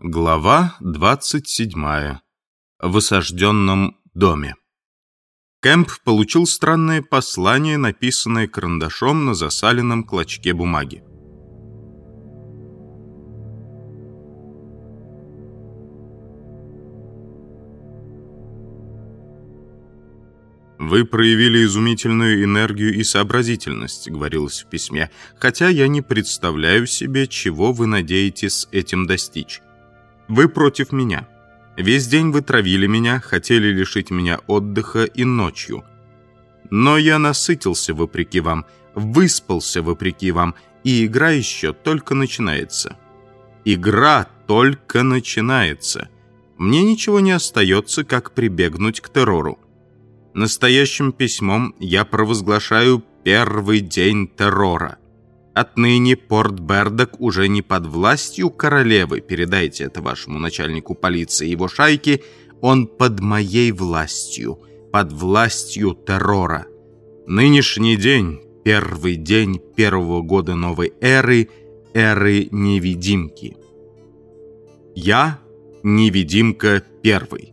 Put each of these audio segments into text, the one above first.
Глава 27. В осажденном доме. Кэмп получил странное послание, написанное карандашом на засаленном клочке бумаги. «Вы проявили изумительную энергию и сообразительность», — говорилось в письме, «хотя я не представляю себе, чего вы надеетесь этим достичь. Вы против меня. Весь день вы травили меня, хотели лишить меня отдыха и ночью. Но я насытился вопреки вам, выспался вопреки вам, и игра еще только начинается. Игра только начинается. Мне ничего не остается, как прибегнуть к террору. Настоящим письмом я провозглашаю первый день террора. Отныне порт Бердок уже не под властью королевы, передайте это вашему начальнику полиции и его шайки, он под моей властью, под властью террора. Нынешний день, первый день первого года новой эры, эры невидимки. Я невидимка первый.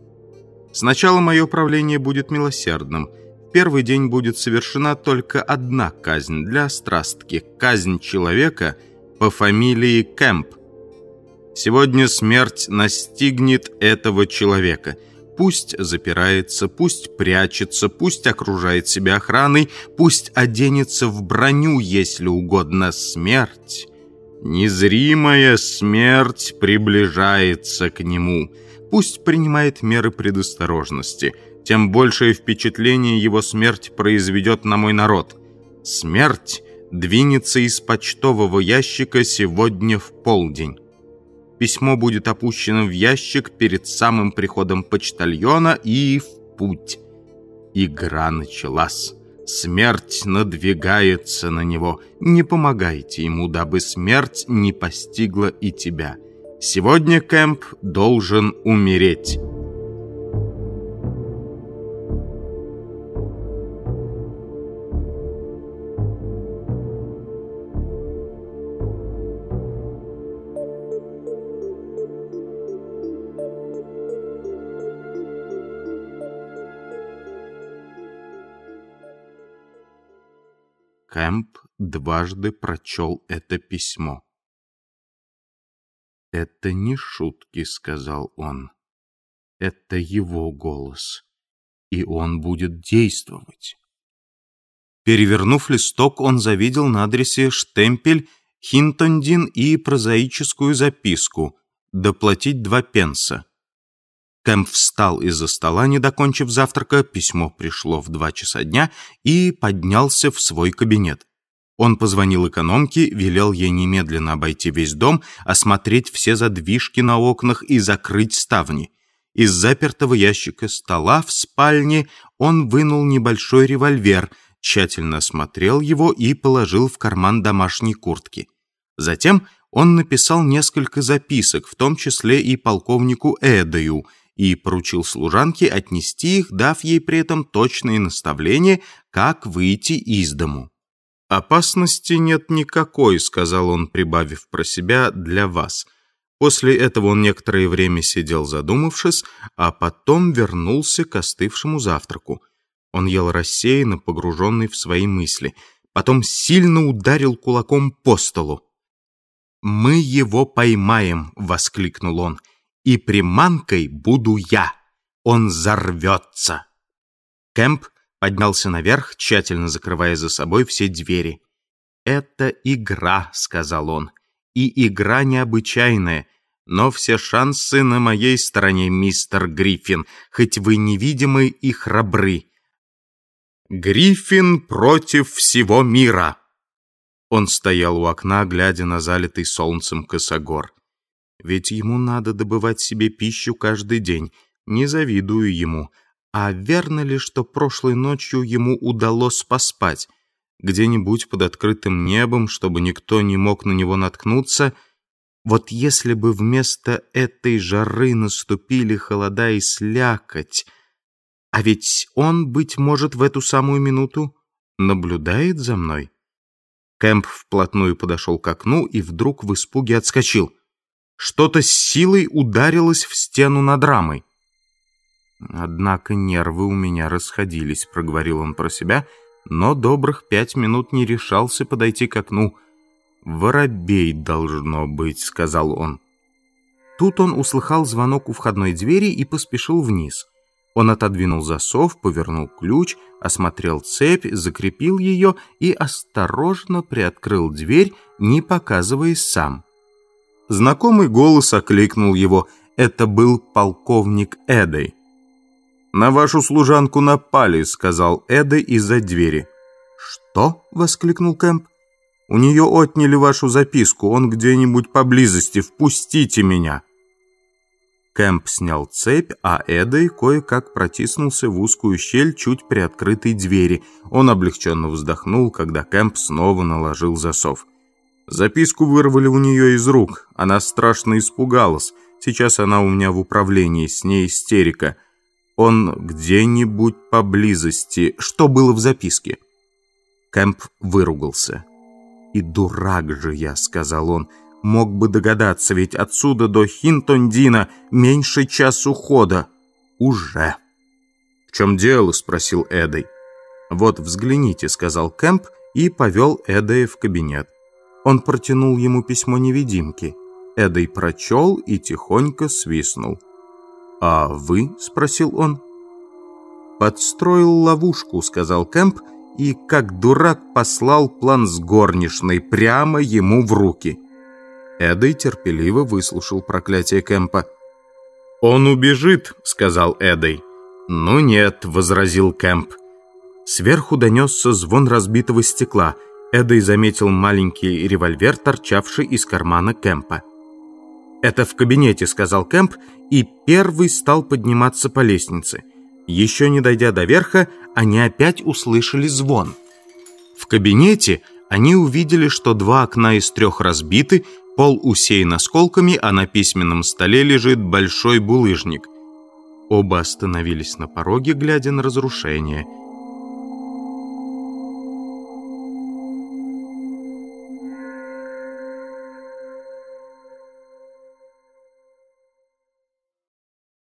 Сначала мое правление будет милосердным – первый день будет совершена только одна казнь для страстки – казнь человека по фамилии Кэмп. Сегодня смерть настигнет этого человека. Пусть запирается, пусть прячется, пусть окружает себя охраной, пусть оденется в броню, если угодно, смерть. Незримая смерть приближается к нему. Пусть принимает меры предосторожности – тем большее впечатление его смерть произведет на мой народ. Смерть двинется из почтового ящика сегодня в полдень. Письмо будет опущено в ящик перед самым приходом почтальона и в путь. Игра началась. Смерть надвигается на него. Не помогайте ему, дабы смерть не постигла и тебя. Сегодня Кэмп должен умереть». Кэмп дважды прочел это письмо. «Это не шутки», — сказал он. «Это его голос, и он будет действовать». Перевернув листок, он завидел на адресе штемпель Хинтондин и прозаическую записку «Доплатить два пенса». Кэмп встал из-за стола, не докончив завтрака, письмо пришло в два часа дня, и поднялся в свой кабинет. Он позвонил экономке, велел ей немедленно обойти весь дом, осмотреть все задвижки на окнах и закрыть ставни. Из запертого ящика стола в спальне он вынул небольшой револьвер, тщательно осмотрел его и положил в карман домашней куртки. Затем он написал несколько записок, в том числе и полковнику Эдою, и поручил служанке отнести их, дав ей при этом точные наставления, как выйти из дому. «Опасности нет никакой», — сказал он, прибавив про себя, — «для вас». После этого он некоторое время сидел задумавшись, а потом вернулся к остывшему завтраку. Он ел рассеянно, погруженный в свои мысли. Потом сильно ударил кулаком по столу. «Мы его поймаем!» — воскликнул он и приманкой буду я. Он взорвется. Кэмп поднялся наверх, тщательно закрывая за собой все двери. «Это игра», — сказал он, — «и игра необычайная, но все шансы на моей стороне, мистер Гриффин, хоть вы невидимы и храбры». «Гриффин против всего мира!» Он стоял у окна, глядя на залитый солнцем косогор. Ведь ему надо добывать себе пищу каждый день. Не завидую ему. А верно ли, что прошлой ночью ему удалось поспать? Где-нибудь под открытым небом, чтобы никто не мог на него наткнуться? Вот если бы вместо этой жары наступили холода и слякоть... А ведь он, быть может, в эту самую минуту наблюдает за мной. Кэмп вплотную подошел к окну и вдруг в испуге отскочил. Что-то с силой ударилось в стену над рамой. «Однако нервы у меня расходились», — проговорил он про себя, но добрых пять минут не решался подойти к окну. «Воробей должно быть», — сказал он. Тут он услыхал звонок у входной двери и поспешил вниз. Он отодвинул засов, повернул ключ, осмотрел цепь, закрепил ее и осторожно приоткрыл дверь, не показываясь сам. Знакомый голос окликнул его. Это был полковник Эдой. «На вашу служанку напали», — сказал Эдой из-за двери. «Что?» — воскликнул Кэмп. «У нее отняли вашу записку. Он где-нибудь поблизости. Впустите меня». Кэмп снял цепь, а Эдой кое-как протиснулся в узкую щель чуть приоткрытой двери. Он облегченно вздохнул, когда Кэмп снова наложил засов. Записку вырвали у нее из рук. Она страшно испугалась. Сейчас она у меня в управлении, с ней истерика. Он где-нибудь поблизости. Что было в записке? Кэмп выругался. «И дурак же я», — сказал он, — «мог бы догадаться, ведь отсюда до Хинтондина меньше часу хода. Уже». «В чем дело?» — спросил Эдой. «Вот взгляните», — сказал Кэмп и повел Эдая в кабинет. Он протянул ему письмо невидимки. Эдой прочел и тихонько свистнул. «А вы?» — спросил он. «Подстроил ловушку», — сказал Кэмп, и, как дурак, послал план с горничной прямо ему в руки. Эдой терпеливо выслушал проклятие Кэмпа. «Он убежит», — сказал Эдой. «Ну нет», — возразил Кэмп. Сверху донесся звон разбитого стекла — Эдой заметил маленький револьвер, торчавший из кармана Кэмпа. «Это в кабинете», — сказал Кэмп, и первый стал подниматься по лестнице. Еще не дойдя до верха, они опять услышали звон. В кабинете они увидели, что два окна из трех разбиты, пол усеян осколками, а на письменном столе лежит большой булыжник. Оба остановились на пороге, глядя на разрушение —